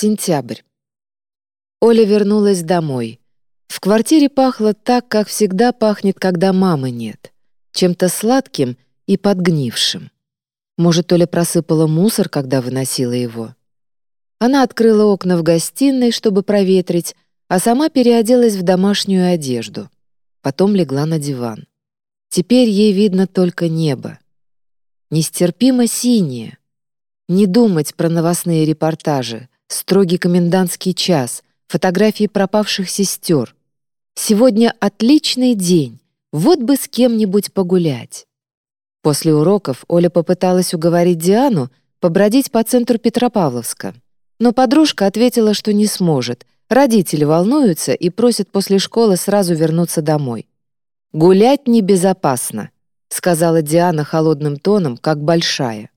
Сентябрь. Оля вернулась домой. В квартире пахло так, как всегда пахнет, когда мамы нет. Чем-то сладким и подгнившим. Может, Оля просыпала мусор, когда выносила его. Она открыла окна в гостиной, чтобы проветрить, а сама переоделась в домашнюю одежду. Потом легла на диван. Теперь ей видно только небо. Нестерпимо синее. Не думать про новостные репортажи, строгий комендантский час, фотографии пропавших сестер. Сегодня отличный день, вот бы с кем-нибудь погулять. После уроков Оля попыталась уговорить Диану побродить по центру Петропавловска. Но подружка ответила, что не сможет. Родители волнуются и просят после школы сразу вернуться домой. «Гулять небезопасно», — сказала Диана холодным тоном, как большая.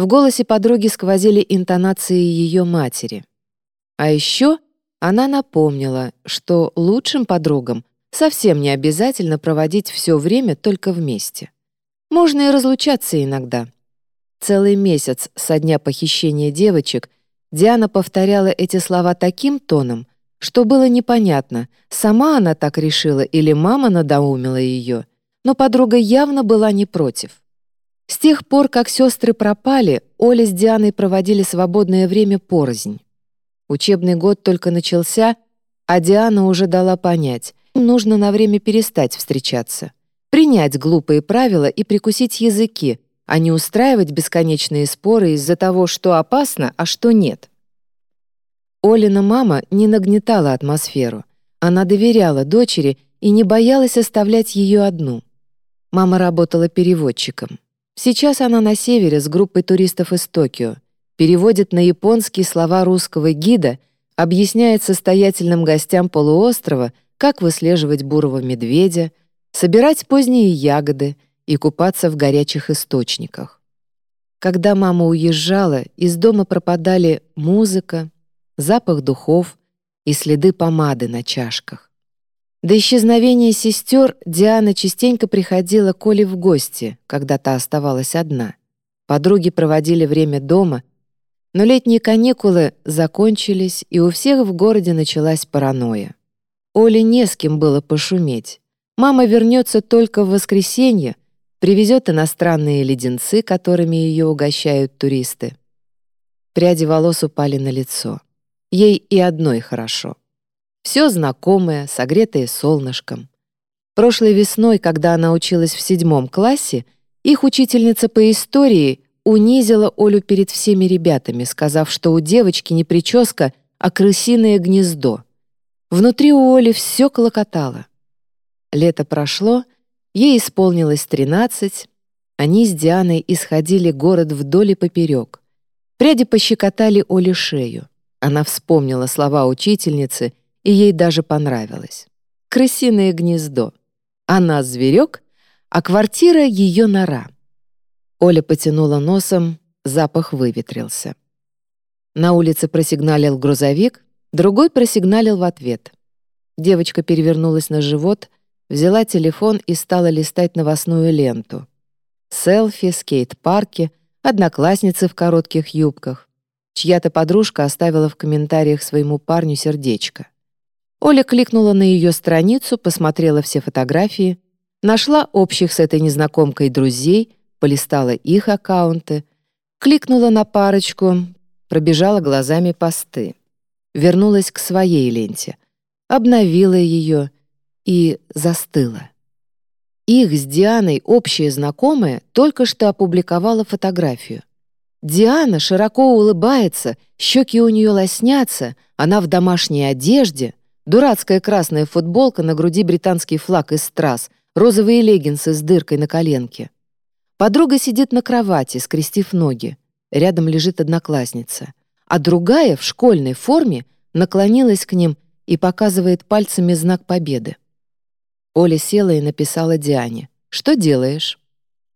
В голосе подруги сквозили интонации ее матери. А еще она напомнила, что лучшим подругам совсем не обязательно проводить все время только вместе. Можно и разлучаться иногда. Целый месяц со дня похищения девочек Диана повторяла эти слова таким тоном, что было непонятно, сама она так решила или мама надоумила ее, но подруга явно была не против. С тех пор, как сестры пропали, Оля с Дианой проводили свободное время порознь. Учебный год только начался, а Диана уже дала понять, им нужно на время перестать встречаться, принять глупые правила и прикусить языки, а не устраивать бесконечные споры из-за того, что опасно, а что нет. Олина мама не нагнетала атмосферу. Она доверяла дочери и не боялась оставлять ее одну. Мама работала переводчиком. Сейчас она на севере с группой туристов из Токио, переводит на японский слова русского гида, объясняет состоятельным гостям полуострова, как выслеживать бурого медведя, собирать поздние ягоды и купаться в горячих источниках. Когда мама уезжала, из дома пропадали музыка, запах духов и следы помады на чашках. До исчезновения сестер Диана частенько приходила к Оле в гости, когда та оставалась одна. Подруги проводили время дома, но летние каникулы закончились, и у всех в городе началась паранойя. Оле не с кем было пошуметь. Мама вернется только в воскресенье, привезет иностранные леденцы, которыми ее угощают туристы. Пряди волос упали на лицо. Ей и одной хорошо. Все знакомое, согретое солнышком. Прошлой весной, когда она училась в седьмом классе, их учительница по истории унизила Олю перед всеми ребятами, сказав, что у девочки не прическа, а крысиное гнездо. Внутри у Оли все клокотало. Лето прошло, ей исполнилось тринадцать, они с Дианой исходили город вдоль и поперек. Пряди пощекотали Оле шею. Она вспомнила слова учительницы и ей даже понравилось. Крысиное гнездо. Она зверек, а квартира — ее нора. Оля потянула носом, запах выветрился. На улице просигналил грузовик, другой просигналил в ответ. Девочка перевернулась на живот, взяла телефон и стала листать новостную ленту. Селфи, скейт-парки, одноклассницы в коротких юбках. Чья-то подружка оставила в комментариях своему парню сердечко. Оля кликнула на ее страницу, посмотрела все фотографии, нашла общих с этой незнакомкой друзей, полистала их аккаунты, кликнула на парочку, пробежала глазами посты. Вернулась к своей ленте, обновила ее и застыла. Их с Дианой общая знакомая только что опубликовала фотографию. Диана широко улыбается, щеки у нее лоснятся, она в домашней одежде — Дурацкая красная футболка, на груди британский флаг из страз, розовые леггинсы с дыркой на коленке. Подруга сидит на кровати, скрестив ноги. Рядом лежит одноклассница. А другая, в школьной форме, наклонилась к ним и показывает пальцами знак победы. Оля села и написала Диане. «Что делаешь?»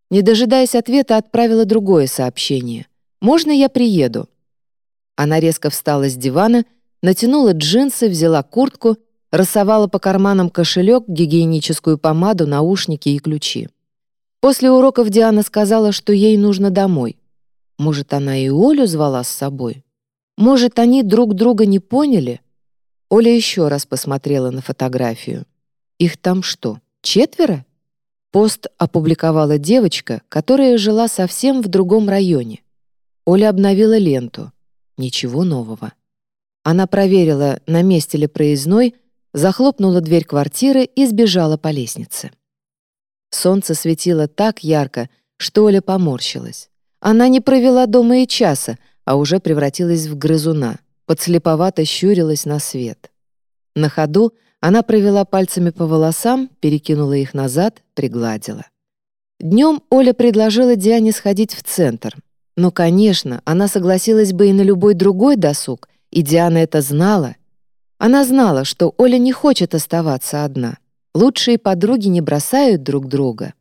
Не дожидаясь ответа, отправила другое сообщение. «Можно я приеду?» Она резко встала с дивана натянула джинсы, взяла куртку, рассовала по карманам кошелек, гигиеническую помаду, наушники и ключи. После уроков Диана сказала, что ей нужно домой. Может, она и Олю звала с собой? Может, они друг друга не поняли? Оля еще раз посмотрела на фотографию. Их там что, четверо? Пост опубликовала девочка, которая жила совсем в другом районе. Оля обновила ленту. Ничего нового. Она проверила, на месте ли проездной, захлопнула дверь квартиры и сбежала по лестнице. Солнце светило так ярко, что Оля поморщилась. Она не провела дома и часа, а уже превратилась в грызуна, подслеповато щурилась на свет. На ходу она провела пальцами по волосам, перекинула их назад, пригладила. Днем Оля предложила Диане сходить в центр. Но, конечно, она согласилась бы и на любой другой досуг, и Диана это знала. Она знала, что Оля не хочет оставаться одна. Лучшие подруги не бросают друг друга.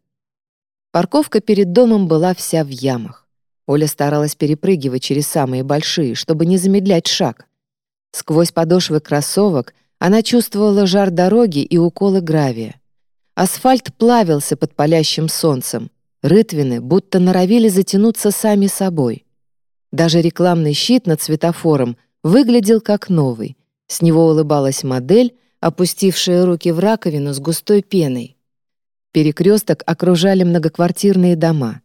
Парковка перед домом была вся в ямах. Оля старалась перепрыгивать через самые большие, чтобы не замедлять шаг. Сквозь подошвы кроссовок она чувствовала жар дороги и уколы гравия. Асфальт плавился под палящим солнцем. Рытвины будто норовили затянуться сами собой. Даже рекламный щит над светофором выглядел как новый. С него улыбалась модель, опустившая руки в раковину с густой пеной. Перекресток окружали многоквартирные дома.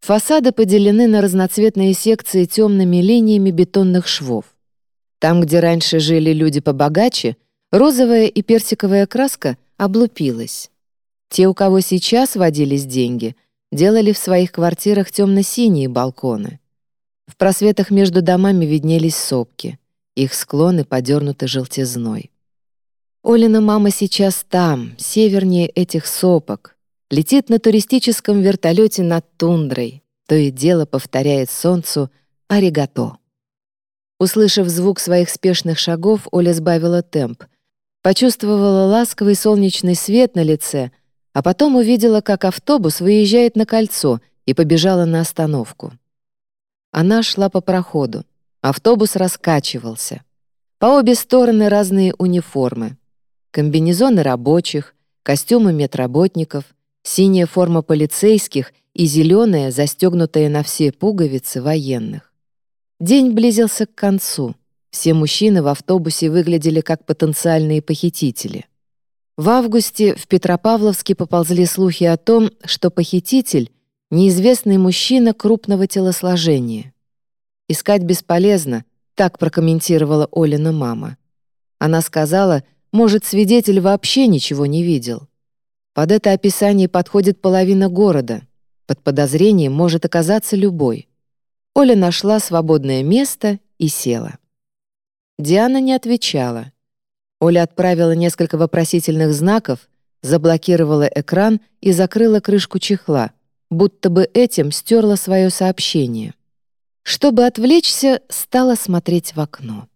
Фасады поделены на разноцветные секции темными линиями бетонных швов. Там, где раньше жили люди побогаче, Розовая и персиковая краска облупилась. Те, у кого сейчас водились деньги, делали в своих квартирах темно-синие балконы. В просветах между домами виднелись сопки. Их склоны подернуты желтизной. Олина мама сейчас там, севернее этих сопок, летит на туристическом вертолете над тундрой, то и дело повторяет солнцу «Аригато». Услышав звук своих спешных шагов, Оля сбавила темп, Почувствовала ласковый солнечный свет на лице, а потом увидела, как автобус выезжает на кольцо и побежала на остановку. Она шла по проходу. Автобус раскачивался. По обе стороны разные униформы. Комбинезоны рабочих, костюмы медработников, синяя форма полицейских и зеленая, застегнутая на все пуговицы военных. День близился к концу — все мужчины в автобусе выглядели как потенциальные похитители. В августе в Петропавловске поползли слухи о том, что похититель — неизвестный мужчина крупного телосложения. «Искать бесполезно», — так прокомментировала Олина мама. Она сказала, может, свидетель вообще ничего не видел. Под это описание подходит половина города. Под подозрением может оказаться любой. Оля нашла свободное место и села. Диана не отвечала. Оля отправила несколько вопросительных знаков, заблокировала экран и закрыла крышку чехла, будто бы этим стерла свое сообщение. Чтобы отвлечься, стала смотреть в окно.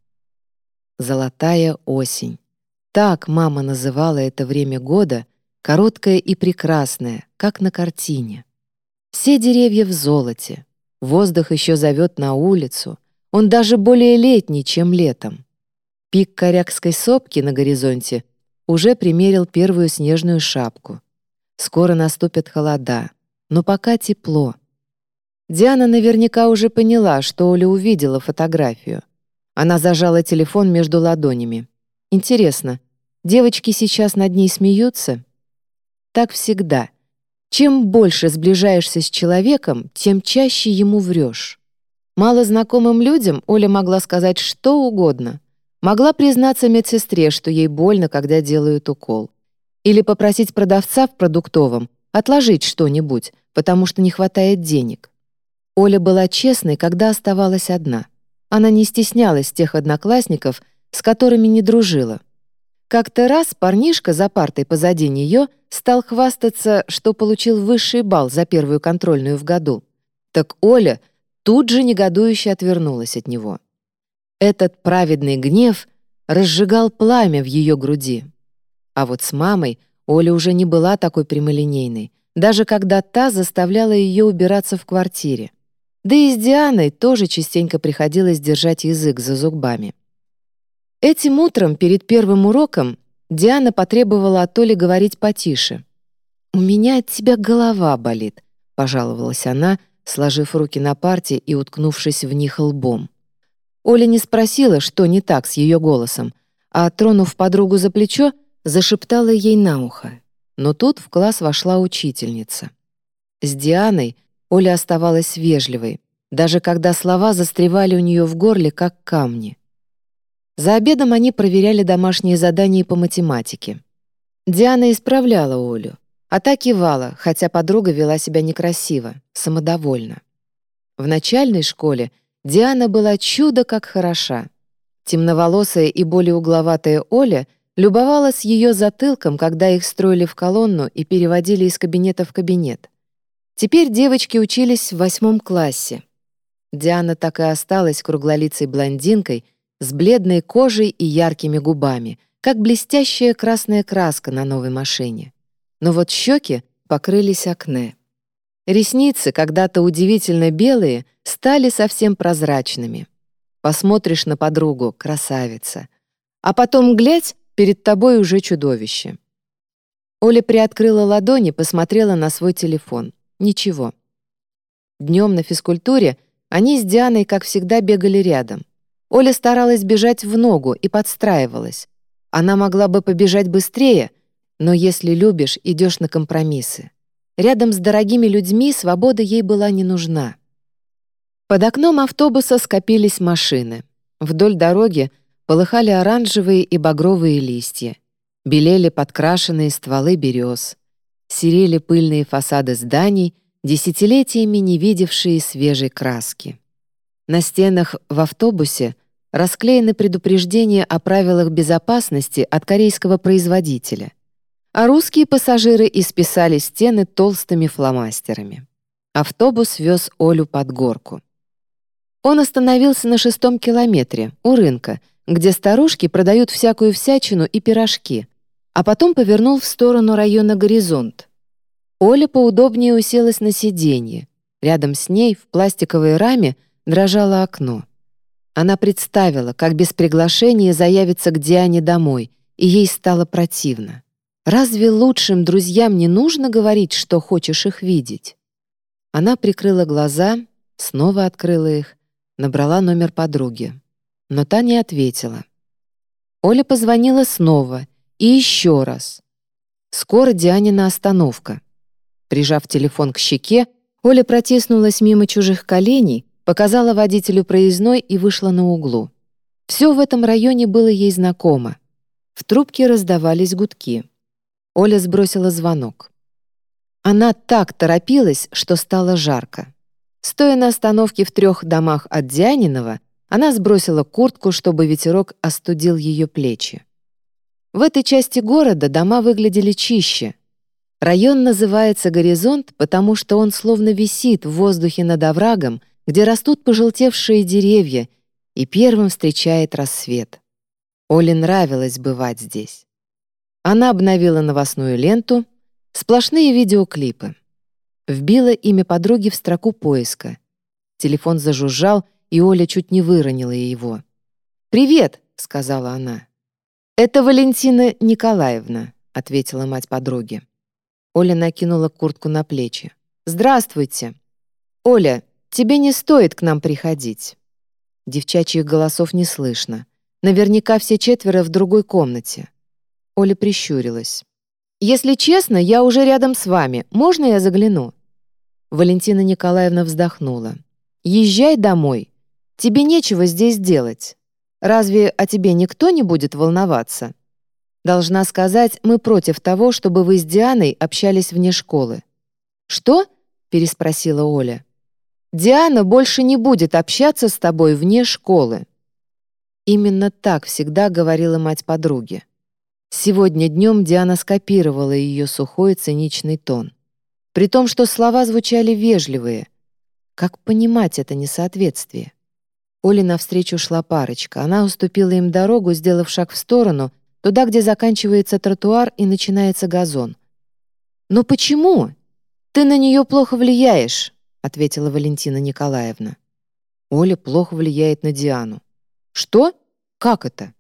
Золотая осень. Так мама называла это время года, короткое и прекрасное, как на картине. Все деревья в золоте. Воздух еще зовет на улицу. Он даже более летний, чем летом. Пик корякской сопки на горизонте уже примерил первую снежную шапку. Скоро наступят холода, но пока тепло. Диана наверняка уже поняла, что Оля увидела фотографию. Она зажала телефон между ладонями. Интересно, девочки сейчас над ней смеются? Так всегда. Чем больше сближаешься с человеком, тем чаще ему врешь. Малознакомым людям Оля могла сказать что угодно. Могла признаться медсестре, что ей больно, когда делают укол. Или попросить продавца в продуктовом отложить что-нибудь, потому что не хватает денег. Оля была честной, когда оставалась одна. Она не стеснялась тех одноклассников, с которыми не дружила. Как-то раз парнишка за партой позади нее стал хвастаться, что получил высший балл за первую контрольную в году. Так Оля — тут же негодующе отвернулась от него. Этот праведный гнев разжигал пламя в ее груди. А вот с мамой Оля уже не была такой прямолинейной, даже когда та заставляла ее убираться в квартире. Да и с Дианой тоже частенько приходилось держать язык за зубами. Этим утром, перед первым уроком, Диана потребовала от Оли говорить потише. «У меня от тебя голова болит», — пожаловалась она, сложив руки на парте и уткнувшись в них лбом. Оля не спросила, что не так с ее голосом, а, тронув подругу за плечо, зашептала ей на ухо. Но тут в класс вошла учительница. С Дианой Оля оставалась вежливой, даже когда слова застревали у нее в горле, как камни. За обедом они проверяли домашние задания по математике. Диана исправляла Олю, а та кивала, хотя подруга вела себя некрасиво, самодовольно. В начальной школе Диана была чудо как хороша. Темноволосая и более угловатая Оля любовалась ее затылком, когда их строили в колонну и переводили из кабинета в кабинет. Теперь девочки учились в восьмом классе. Диана так и осталась круглолицей блондинкой с бледной кожей и яркими губами, как блестящая красная краска на новой машине. Но вот щеки покрылись акне. Ресницы, когда-то удивительно белые, стали совсем прозрачными. Посмотришь на подругу — красавица. А потом, глядь, перед тобой уже чудовище. Оля приоткрыла ладони, посмотрела на свой телефон. Ничего. Днем на физкультуре они с Дианой, как всегда, бегали рядом. Оля старалась бежать в ногу и подстраивалась. Она могла бы побежать быстрее, но если любишь, идешь на компромиссы. Рядом с дорогими людьми свобода ей была не нужна. Под окном автобуса скопились машины. Вдоль дороги полыхали оранжевые и багровые листья. Белели подкрашенные стволы берез. Серели пыльные фасады зданий, десятилетиями не видевшие свежей краски. На стенах в автобусе расклеены предупреждения о правилах безопасности от корейского производителя а русские пассажиры исписали стены толстыми фломастерами. Автобус вез Олю под горку. Он остановился на шестом километре, у рынка, где старушки продают всякую всячину и пирожки, а потом повернул в сторону района «Горизонт». Оля поудобнее уселась на сиденье. Рядом с ней, в пластиковой раме, дрожало окно. Она представила, как без приглашения заявится к Диане домой, и ей стало противно. Разве лучшим друзьям не нужно говорить, что хочешь их видеть? Она прикрыла глаза, снова открыла их, набрала номер подруги. Но та не ответила. Оля позвонила снова и еще раз. Скоро Дианина остановка. Прижав телефон к щеке, Оля протиснулась мимо чужих коленей, показала водителю проездной и вышла на углу. Все в этом районе было ей знакомо. В трубке раздавались гудки. Оля сбросила звонок. Она так торопилась, что стало жарко. Стоя на остановке в трех домах от Дианинова, она сбросила куртку, чтобы ветерок остудил ее плечи. В этой части города дома выглядели чище. Район называется «Горизонт», потому что он словно висит в воздухе над оврагом, где растут пожелтевшие деревья, и первым встречает рассвет. Оле нравилось бывать здесь. Она обновила новостную ленту, сплошные видеоклипы. Вбила имя подруги в строку поиска. Телефон зажужжал, и Оля чуть не выронила его. «Привет!» — сказала она. «Это Валентина Николаевна», — ответила мать подруги. Оля накинула куртку на плечи. «Здравствуйте!» «Оля, тебе не стоит к нам приходить». Девчачьих голосов не слышно. Наверняка все четверо в другой комнате. Оля прищурилась. «Если честно, я уже рядом с вами. Можно я загляну?» Валентина Николаевна вздохнула. «Езжай домой. Тебе нечего здесь делать. Разве о тебе никто не будет волноваться? Должна сказать, мы против того, чтобы вы с Дианой общались вне школы». «Что?» — переспросила Оля. «Диана больше не будет общаться с тобой вне школы». Именно так всегда говорила мать подруги. Сегодня днем Диана скопировала ее сухой циничный тон. При том, что слова звучали вежливые. Как понимать это несоответствие? Оле навстречу шла парочка. Она уступила им дорогу, сделав шаг в сторону, туда, где заканчивается тротуар и начинается газон. «Но почему? Ты на нее плохо влияешь», — ответила Валентина Николаевна. Оля плохо влияет на Диану. «Что? Как это?»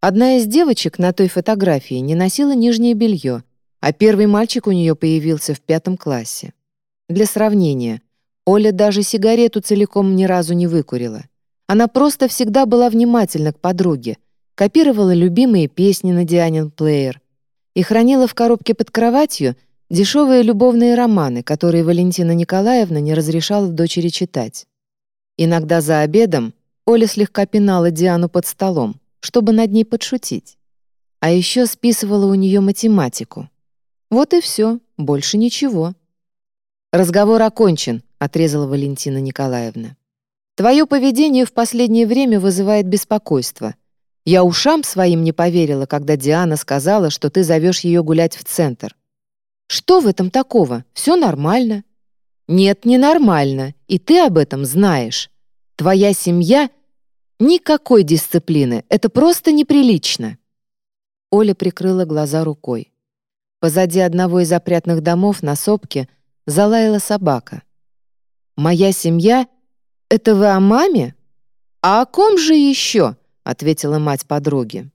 Одна из девочек на той фотографии не носила нижнее белье, а первый мальчик у нее появился в пятом классе. Для сравнения, Оля даже сигарету целиком ни разу не выкурила. Она просто всегда была внимательна к подруге, копировала любимые песни на Дианин плеер и хранила в коробке под кроватью дешевые любовные романы, которые Валентина Николаевна не разрешала дочери читать. Иногда за обедом Оля слегка пинала Диану под столом, чтобы над ней подшутить. А еще списывала у нее математику. Вот и все, больше ничего. «Разговор окончен», — отрезала Валентина Николаевна. «Твое поведение в последнее время вызывает беспокойство. Я ушам своим не поверила, когда Диана сказала, что ты зовешь ее гулять в центр. Что в этом такого? Все нормально». «Нет, не нормально, и ты об этом знаешь. Твоя семья — никакой дисциплины, это просто неприлично». Оля прикрыла глаза рукой. Позади одного из опрятных домов на сопке залаяла собака. «Моя семья? Это вы о маме?» «А о ком же еще?» — ответила мать подруги.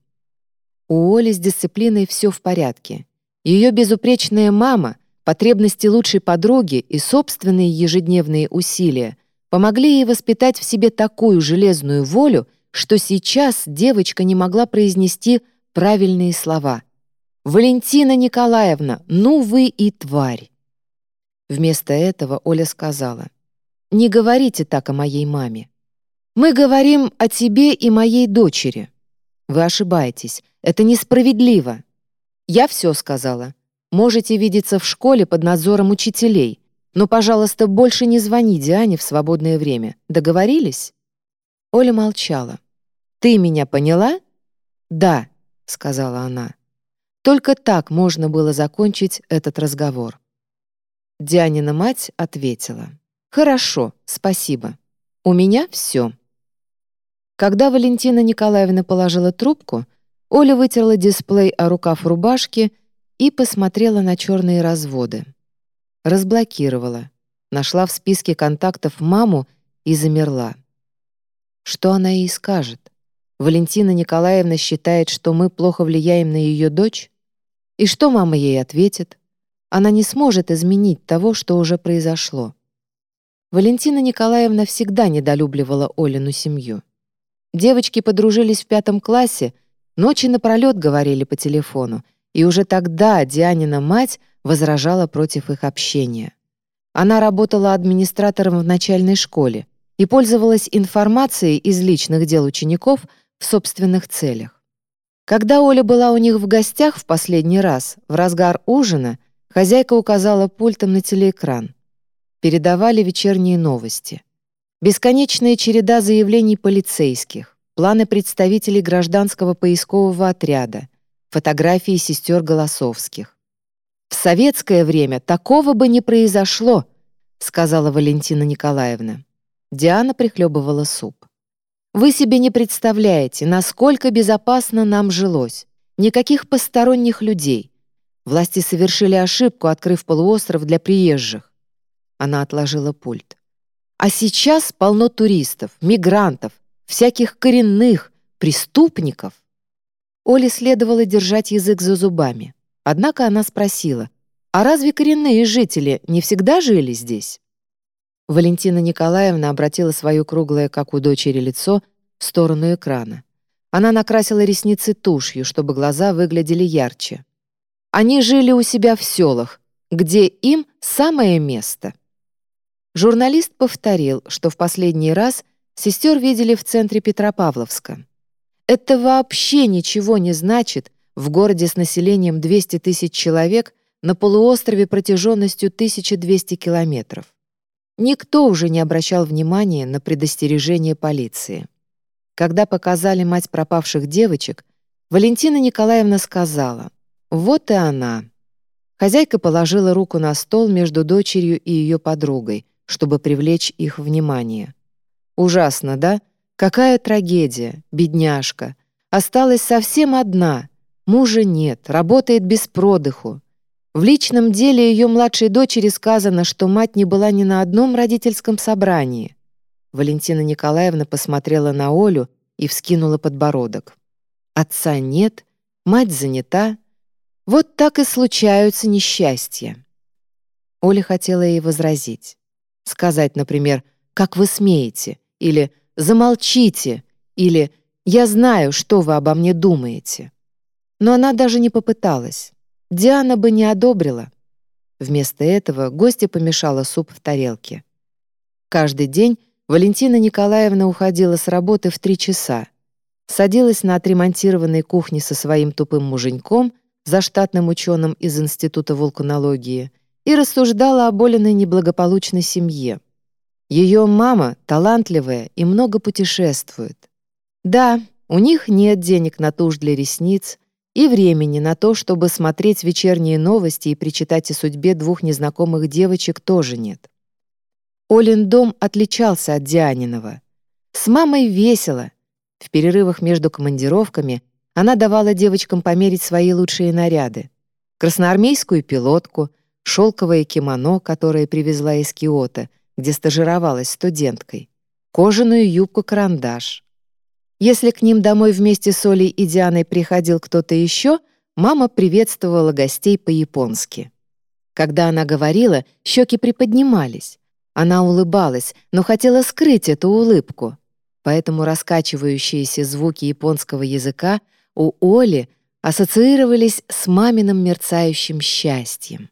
У Оли с дисциплиной все в порядке. Ее безупречная мама, потребности лучшей подруги и собственные ежедневные усилия помогли ей воспитать в себе такую железную волю, что сейчас девочка не могла произнести правильные слова. «Валентина Николаевна, ну вы и тварь!» Вместо этого Оля сказала, «Не говорите так о моей маме. Мы говорим о тебе и моей дочери. Вы ошибаетесь, это несправедливо. Я все сказала. Можете видеться в школе под надзором учителей, но, пожалуйста, больше не звони Диане в свободное время. Договорились?» Оля молчала. «Ты меня поняла?» «Да», — сказала она. Только так можно было закончить этот разговор. Дианина мать ответила. «Хорошо, спасибо. У меня все». Когда Валентина Николаевна положила трубку, Оля вытерла дисплей о рукав рубашки и посмотрела на черные разводы. Разблокировала, нашла в списке контактов маму и замерла. Что она ей скажет? Валентина Николаевна считает, что мы плохо влияем на ее дочь? И что мама ей ответит? Она не сможет изменить того, что уже произошло. Валентина Николаевна всегда недолюбливала Олину семью. Девочки подружились в пятом классе, ночи напролет говорили по телефону, и уже тогда Дианина мать возражала против их общения. Она работала администратором в начальной школе и пользовалась информацией из личных дел учеников в собственных целях. Когда Оля была у них в гостях в последний раз, в разгар ужина, Хозяйка указала пультом на телеэкран. Передавали вечерние новости. Бесконечная череда заявлений полицейских, планы представителей гражданского поискового отряда, фотографии сестер Голосовских. «В советское время такого бы не произошло», сказала Валентина Николаевна. Диана прихлебывала суп. «Вы себе не представляете, насколько безопасно нам жилось. Никаких посторонних людей. Власти совершили ошибку, открыв полуостров для приезжих. Она отложила пульт. А сейчас полно туристов, мигрантов, всяких коренных, преступников. Оле следовало держать язык за зубами. Однако она спросила, а разве коренные жители не всегда жили здесь? Валентина Николаевна обратила свое круглое, как у дочери, лицо в сторону экрана. Она накрасила ресницы тушью, чтобы глаза выглядели ярче. Они жили у себя в селах, где им самое место. Журналист повторил, что в последний раз сестер видели в центре Петропавловска. Это вообще ничего не значит в городе с населением 200 тысяч человек на полуострове протяженностью 1200 километров. Никто уже не обращал внимания на предостережение полиции. Когда показали мать пропавших девочек, Валентина Николаевна сказала — вот и она. Хозяйка положила руку на стол между дочерью и ее подругой, чтобы привлечь их внимание. Ужасно, да? Какая трагедия, бедняжка. Осталась совсем одна. Мужа нет, работает без продыху. В личном деле ее младшей дочери сказано, что мать не была ни на одном родительском собрании. Валентина Николаевна посмотрела на Олю и вскинула подбородок. Отца нет, мать занята, вот так и случаются несчастья. Оля хотела ей возразить. Сказать, например, «Как вы смеете?» или «Замолчите» или «Я знаю, что вы обо мне думаете». Но она даже не попыталась. Диана бы не одобрила. Вместо этого гостья помешала суп в тарелке. Каждый день Валентина Николаевна уходила с работы в три часа, садилась на отремонтированной кухне со своим тупым муженьком, заштатным ученым из Института вулканологии, и рассуждала о боленной неблагополучной семье. Ее мама талантливая и много путешествует. Да, у них нет денег на тушь для ресниц и времени на то, чтобы смотреть вечерние новости и причитать о судьбе двух незнакомых девочек тоже нет. Олин дом отличался от Дианинова. С мамой весело. В перерывах между командировками она давала девочкам померить свои лучшие наряды. Красноармейскую пилотку, шелковое кимоно, которое привезла из Киота, где стажировалась студенткой, кожаную юбку-карандаш. Если к ним домой вместе с Олей и Дианой приходил кто-то еще, мама приветствовала гостей по-японски. Когда она говорила, щеки приподнимались. Она улыбалась, но хотела скрыть эту улыбку. Поэтому раскачивающиеся звуки японского языка у Оли ассоциировались с маминым мерцающим счастьем.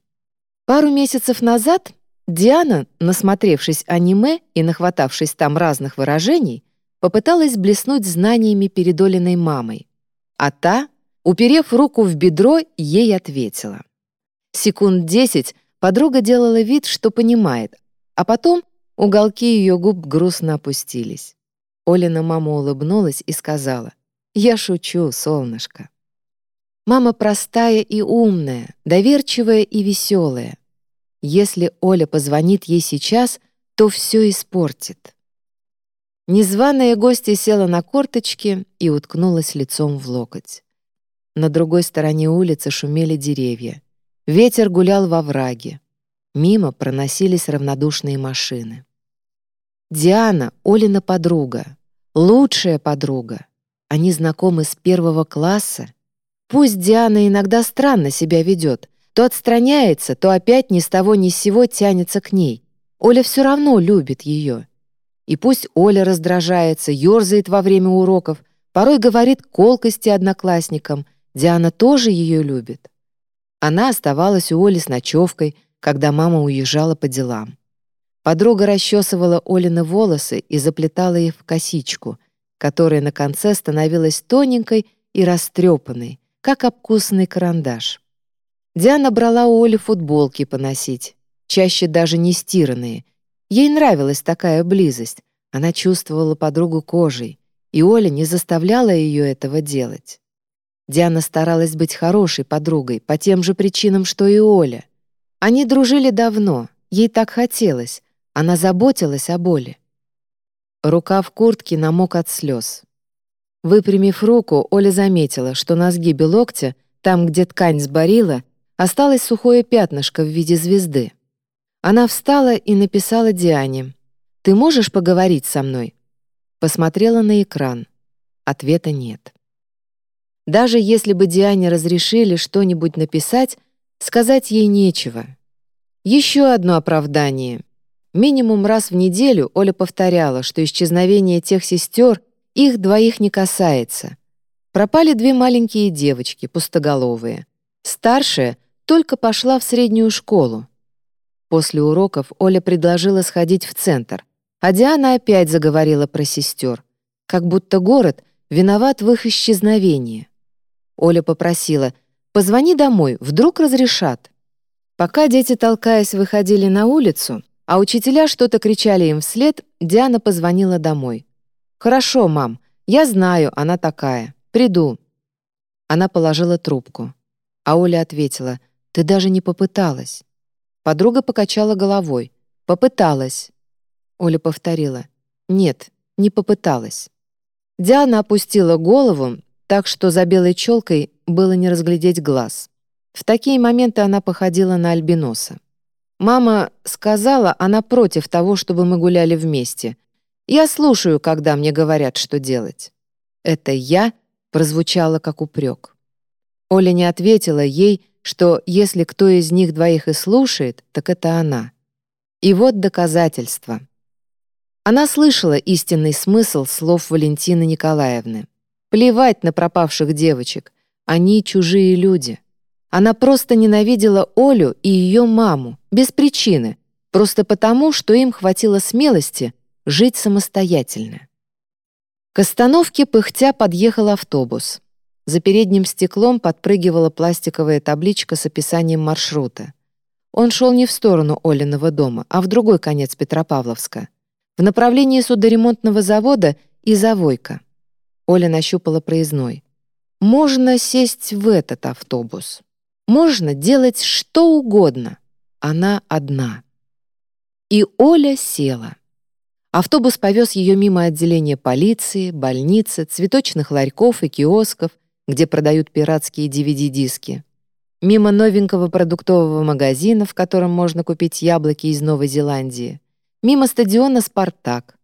Пару месяцев назад Диана, насмотревшись аниме и нахватавшись там разных выражений, попыталась блеснуть знаниями перед Олиной мамой. А та, уперев руку в бедро, ей ответила. Секунд десять подруга делала вид, что понимает, а потом уголки ее губ грустно опустились. Олина мама улыбнулась и сказала, «Я шучу, солнышко». Мама простая и умная, доверчивая и веселая. Если Оля позвонит ей сейчас, то все испортит. Незваная гостья села на корточки и уткнулась лицом в локоть. На другой стороне улицы шумели деревья. Ветер гулял во враге. Мимо проносились равнодушные машины. Диана — Олина подруга, лучшая подруга. Они знакомы с первого класса. Пусть Диана иногда странно себя ведет, то отстраняется, то опять ни с того ни с сего тянется к ней. Оля все равно любит ее. И пусть Оля раздражается, ерзает во время уроков, порой говорит колкости одноклассникам, Диана тоже ее любит. Она оставалась у Оли с ночевкой — когда мама уезжала по делам. Подруга расчесывала Олины волосы и заплетала их в косичку, которая на конце становилась тоненькой и растрепанной, как обкусанный карандаш. Диана брала у Оли футболки поносить, чаще даже не стиранные. Ей нравилась такая близость, она чувствовала подругу кожей, и Оля не заставляла ее этого делать. Диана старалась быть хорошей подругой по тем же причинам, что и Оля. Они дружили давно, ей так хотелось, она заботилась о боли. Рука в куртке намок от слез. Выпрямив руку, Оля заметила, что на сгибе локтя, там, где ткань сборила, осталось сухое пятнышко в виде звезды. Она встала и написала Диане. «Ты можешь поговорить со мной?» Посмотрела на экран. Ответа нет. Даже если бы Диане разрешили что-нибудь написать, Сказать ей нечего. Еще одно оправдание. Минимум раз в неделю Оля повторяла, что исчезновение тех сестер их двоих не касается. Пропали две маленькие девочки, пустоголовые. Старшая только пошла в среднюю школу. После уроков Оля предложила сходить в центр, а Диана опять заговорила про сестер, как будто город виноват в их исчезновении. Оля попросила — Позвони домой, вдруг разрешат». Пока дети, толкаясь, выходили на улицу, а учителя что-то кричали им вслед, Диана позвонила домой. «Хорошо, мам, я знаю, она такая. Приду». Она положила трубку. А Оля ответила, «Ты даже не попыталась». Подруга покачала головой. «Попыталась». Оля повторила, «Нет, не попыталась». Диана опустила голову, так что за белой челкой было не разглядеть глаз. В такие моменты она походила на альбиноса. Мама сказала, она против того, чтобы мы гуляли вместе. Я слушаю, когда мне говорят, что делать. Это «я» прозвучало как упрек. Оля не ответила ей, что если кто из них двоих и слушает, так это она. И вот доказательство. Она слышала истинный смысл слов Валентины Николаевны. Плевать на пропавших девочек. Они чужие люди. Она просто ненавидела Олю и ее маму, без причины, просто потому, что им хватило смелости жить самостоятельно. К остановке пыхтя подъехал автобус. За передним стеклом подпрыгивала пластиковая табличка с описанием маршрута. Он шел не в сторону Олиного дома, а в другой конец Петропавловска, в направлении судоремонтного завода и завойка. Оля нащупала проездной. Можно сесть в этот автобус. Можно делать что угодно. Она одна. И Оля села. Автобус повез ее мимо отделения полиции, больницы, цветочных ларьков и киосков, где продают пиратские DVD-диски. Мимо новенького продуктового магазина, в котором можно купить яблоки из Новой Зеландии. Мимо стадиона «Спартак».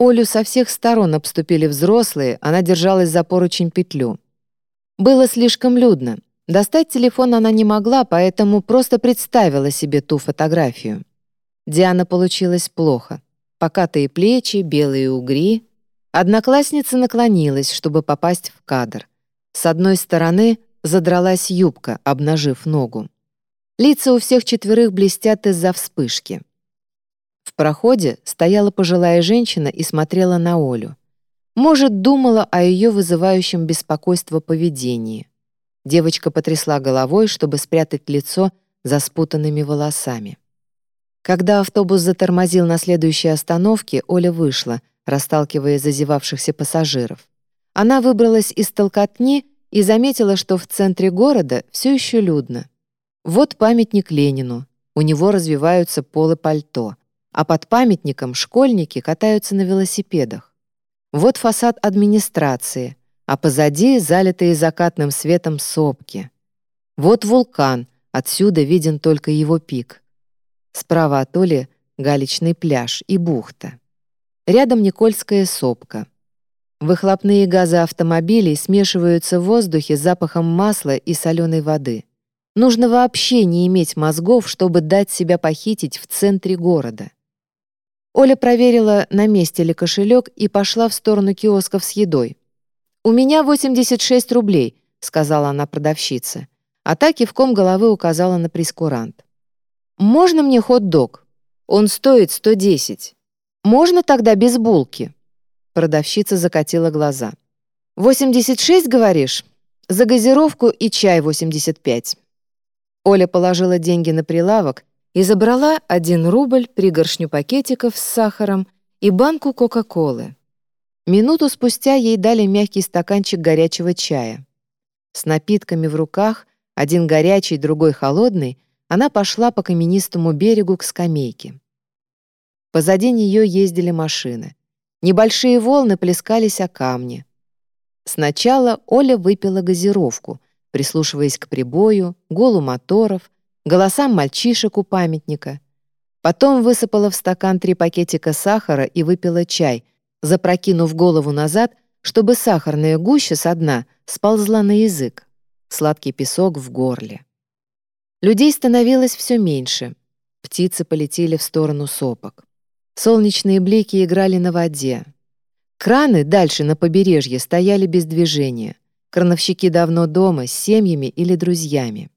Олю со всех сторон обступили взрослые, она держалась за поручень петлю. Было слишком людно. Достать телефон она не могла, поэтому просто представила себе ту фотографию. Диана получилась плохо. Покатые плечи, белые угри. Одноклассница наклонилась, чтобы попасть в кадр. С одной стороны задралась юбка, обнажив ногу. Лица у всех четверых блестят из-за вспышки. В проходе стояла пожилая женщина и смотрела на Олю. Может, думала о ее вызывающем беспокойство поведении. Девочка потрясла головой, чтобы спрятать лицо за спутанными волосами. Когда автобус затормозил на следующей остановке, Оля вышла, расталкивая зазевавшихся пассажиров. Она выбралась из толкотни и заметила, что в центре города все еще людно. Вот памятник Ленину, у него развиваются полы пальто, а под памятником школьники катаются на велосипедах. Вот фасад администрации, а позади залитые закатным светом сопки. Вот вулкан, отсюда виден только его пик. Справа от Оли — галечный пляж и бухта. Рядом Никольская сопка. Выхлопные газы автомобилей смешиваются в воздухе с запахом масла и соленой воды. Нужно вообще не иметь мозгов, чтобы дать себя похитить в центре города. Оля проверила, на месте ли кошелек, и пошла в сторону киосков с едой. «У меня 86 рублей», — сказала она продавщице, а та кивком головы указала на прескурант. «Можно мне хот-дог? Он стоит 110. Можно тогда без булки?» Продавщица закатила глаза. «86, говоришь? За газировку и чай 85». Оля положила деньги на прилавок и забрала 1 рубль, пригоршню пакетиков с сахаром и банку Кока-Колы. Минуту спустя ей дали мягкий стаканчик горячего чая. С напитками в руках, один горячий, другой холодный, она пошла по каменистому берегу к скамейке. Позади нее ездили машины. Небольшие волны плескались о камни. Сначала Оля выпила газировку, прислушиваясь к прибою, голу моторов, голосам мальчишек у памятника. Потом высыпала в стакан три пакетика сахара и выпила чай, запрокинув голову назад, чтобы сахарная гуща со дна сползла на язык. Сладкий песок в горле. Людей становилось все меньше. Птицы полетели в сторону сопок. Солнечные блики играли на воде. Краны дальше на побережье стояли без движения. Крановщики давно дома, с семьями или друзьями.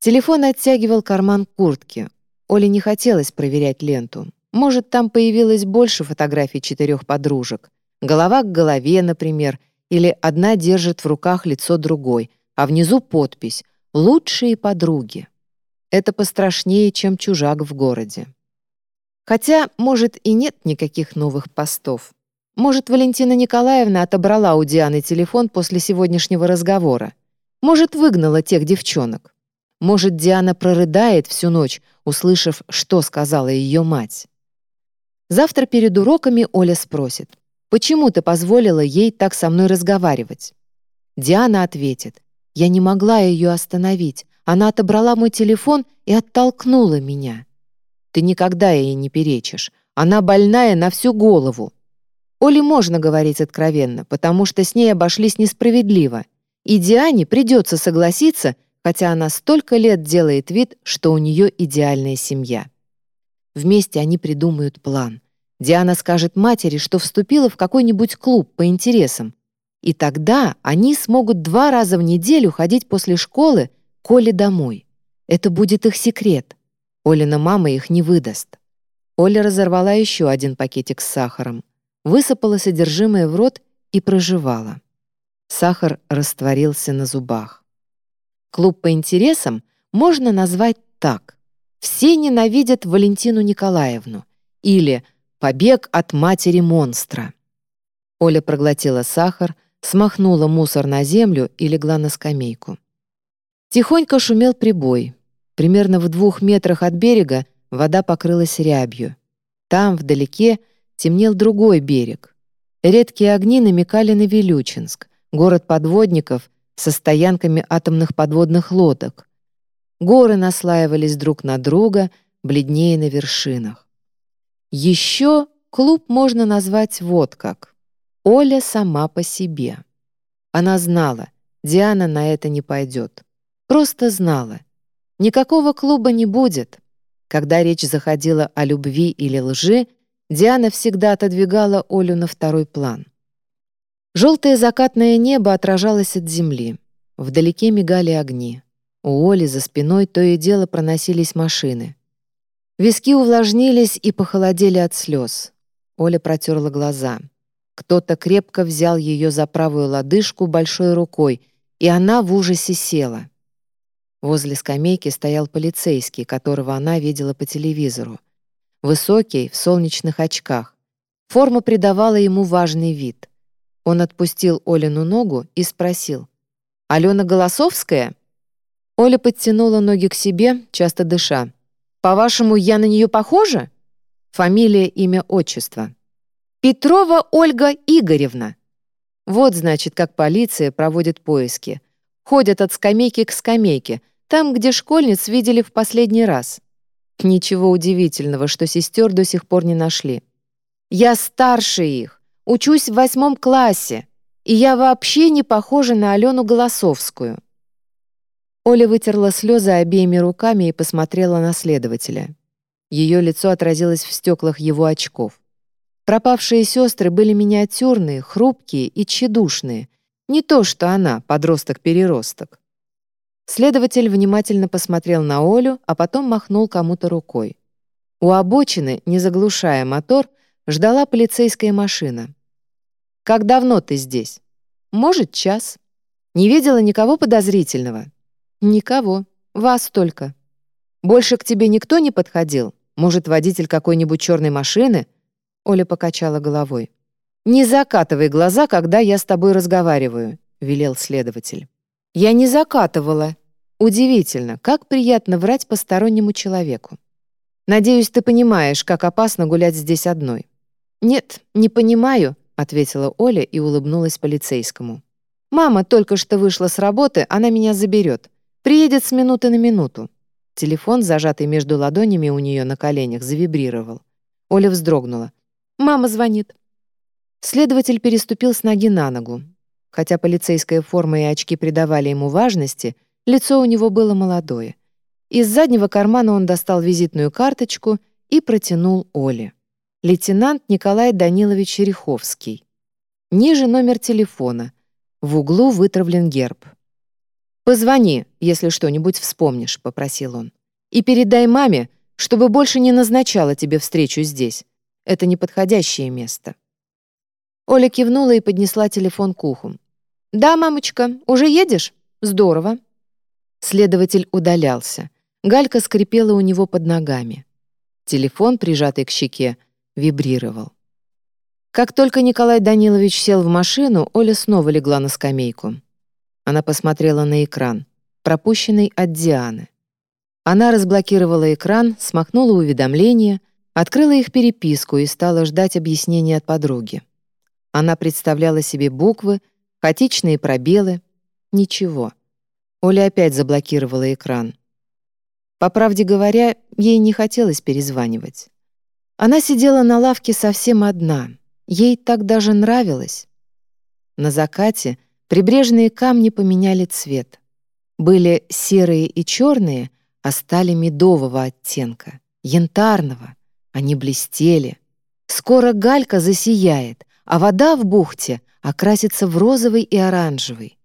Телефон оттягивал карман куртки. Оле не хотелось проверять ленту. Может, там появилось больше фотографий четырех подружек. Голова к голове, например, или одна держит в руках лицо другой, а внизу подпись «Лучшие подруги». Это пострашнее, чем чужак в городе. Хотя, может, и нет никаких новых постов. Может, Валентина Николаевна отобрала у Дианы телефон после сегодняшнего разговора. Может, выгнала тех девчонок. Может, Диана прорыдает всю ночь, услышав, что сказала ее мать. Завтра перед уроками Оля спросит, «Почему ты позволила ей так со мной разговаривать?» Диана ответит, «Я не могла ее остановить. Она отобрала мой телефон и оттолкнула меня». Ты никогда ей не перечишь. Она больная на всю голову. Оле можно говорить откровенно, потому что с ней обошлись несправедливо. И Диане придется согласиться, хотя она столько лет делает вид, что у нее идеальная семья. Вместе они придумают план. Диана скажет матери, что вступила в какой-нибудь клуб по интересам, и тогда они смогут два раза в неделю ходить после школы к Оле домой. Это будет их секрет. Олина мама их не выдаст. Оля разорвала еще один пакетик с сахаром, высыпала содержимое в рот и проживала. Сахар растворился на зубах. Клуб по интересам можно назвать так. «Все ненавидят Валентину Николаевну» или «Побег от матери монстра». Оля проглотила сахар, смахнула мусор на землю и легла на скамейку. Тихонько шумел прибой. Примерно в двух метрах от берега вода покрылась рябью. Там, вдалеке, темнел другой берег. Редкие огни намекали на Вилючинск, город подводников со стоянками атомных подводных лодок. Горы наслаивались друг на друга, бледнее на вершинах. Еще клуб можно назвать вот как. Оля сама по себе. Она знала, Диана на это не пойдет. Просто знала. Никакого клуба не будет. Когда речь заходила о любви или лжи, Диана всегда отодвигала Олю на второй план. Желтое закатное небо отражалось от земли. Вдалеке мигали огни. У Оли за спиной то и дело проносились машины. Виски увлажнились и похолодели от слез. Оля протерла глаза. Кто-то крепко взял ее за правую лодыжку большой рукой, и она в ужасе села. Возле скамейки стоял полицейский, которого она видела по телевизору. Высокий, в солнечных очках. Форма придавала ему важный вид. Он отпустил Олину ногу и спросил. «Алена Голосовская?» Оля подтянула ноги к себе, часто дыша. «По-вашему, я на нее похожа?» Фамилия, имя, отчество. Петрова Ольга Игоревна. Вот, значит, как полиция проводит поиски. Ходят от скамейки к скамейке, там, где школьниц видели в последний раз. Ничего удивительного, что сестер до сих пор не нашли. Я старше их, учусь в восьмом классе, и я вообще не похожа на Алену Голосовскую. Оля вытерла слезы обеими руками и посмотрела на следователя. Ее лицо отразилось в стеклах его очков. Пропавшие сестры были миниатюрные, хрупкие и тщедушные. Не то, что она, подросток-переросток. Следователь внимательно посмотрел на Олю, а потом махнул кому-то рукой. У обочины, не заглушая мотор, ждала полицейская машина. «Как давно ты здесь?» «Может, час». «Не видела никого подозрительного?» «Никого. Вас только». «Больше к тебе никто не подходил? Может, водитель какой-нибудь черной машины?» Оля покачала головой. «Не закатывай глаза, когда я с тобой разговариваю», — велел следователь. «Я не закатывала. Удивительно, как приятно врать постороннему человеку. Надеюсь, ты понимаешь, как опасно гулять здесь одной». «Нет, не понимаю», — ответила Оля и улыбнулась полицейскому. «Мама только что вышла с работы, она меня заберет. Приедет с минуты на минуту». Телефон, зажатый между ладонями у нее на коленях, завибрировал. Оля вздрогнула. Мама звонит». Следователь переступил с ноги на ногу. Хотя полицейская форма и очки придавали ему важности, лицо у него было молодое. Из заднего кармана он достал визитную карточку и протянул Оле. Лейтенант Николай Данилович Череховский. Ниже номер телефона. В углу вытравлен герб. «Позвони, если что-нибудь вспомнишь», — попросил он. «И передай маме, чтобы больше не назначала тебе встречу здесь. Это неподходящее место». Оля кивнула и поднесла телефон к уху. «Да, мамочка, уже едешь? Здорово». Следователь удалялся. Галька скрипела у него под ногами. Телефон, прижатый к щеке, вибрировал. Как только Николай Данилович сел в машину, Оля снова легла на скамейку. Она посмотрела на экран, пропущенный от Дианы. Она разблокировала экран, смахнула уведомления — Открыла их переписку и стала ждать объяснения от подруги. Она представляла себе буквы, хаотичные пробелы. Ничего. Оля опять заблокировала экран. По правде говоря, ей не хотелось перезванивать. Она сидела на лавке совсем одна. Ей так даже нравилось. На закате прибрежные камни поменяли цвет. Были серые и черные, а стали медового оттенка, янтарного. Они блестели. Скоро галька засияет, а вода в бухте окрасится в розовый и оранжевый.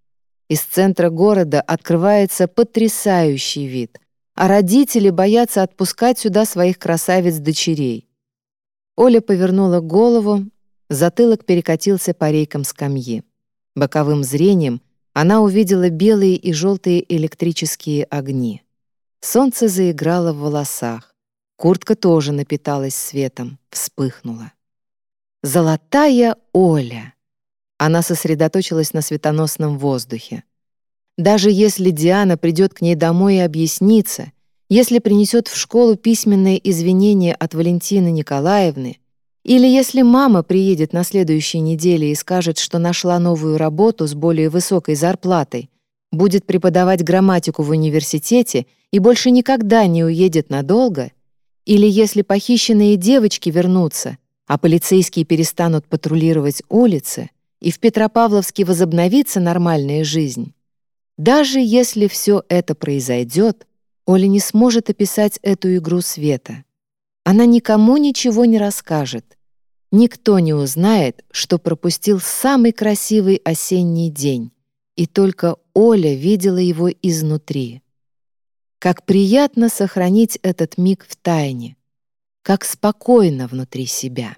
Из центра города открывается потрясающий вид, а родители боятся отпускать сюда своих красавиц-дочерей. Оля повернула голову, затылок перекатился по рейкам скамьи. Боковым зрением она увидела белые и желтые электрические огни. Солнце заиграло в волосах. Куртка тоже напиталась светом, вспыхнула. «Золотая Оля!» Она сосредоточилась на светоносном воздухе. Даже если Диана придет к ней домой и объяснится, если принесет в школу письменные извинения от Валентины Николаевны, или если мама приедет на следующей неделе и скажет, что нашла новую работу с более высокой зарплатой, будет преподавать грамматику в университете и больше никогда не уедет надолго, или если похищенные девочки вернутся, а полицейские перестанут патрулировать улицы — и в Петропавловске возобновится нормальная жизнь, даже если все это произойдет, Оля не сможет описать эту игру света. Она никому ничего не расскажет. Никто не узнает, что пропустил самый красивый осенний день, и только Оля видела его изнутри. Как приятно сохранить этот миг в тайне, как спокойно внутри себя.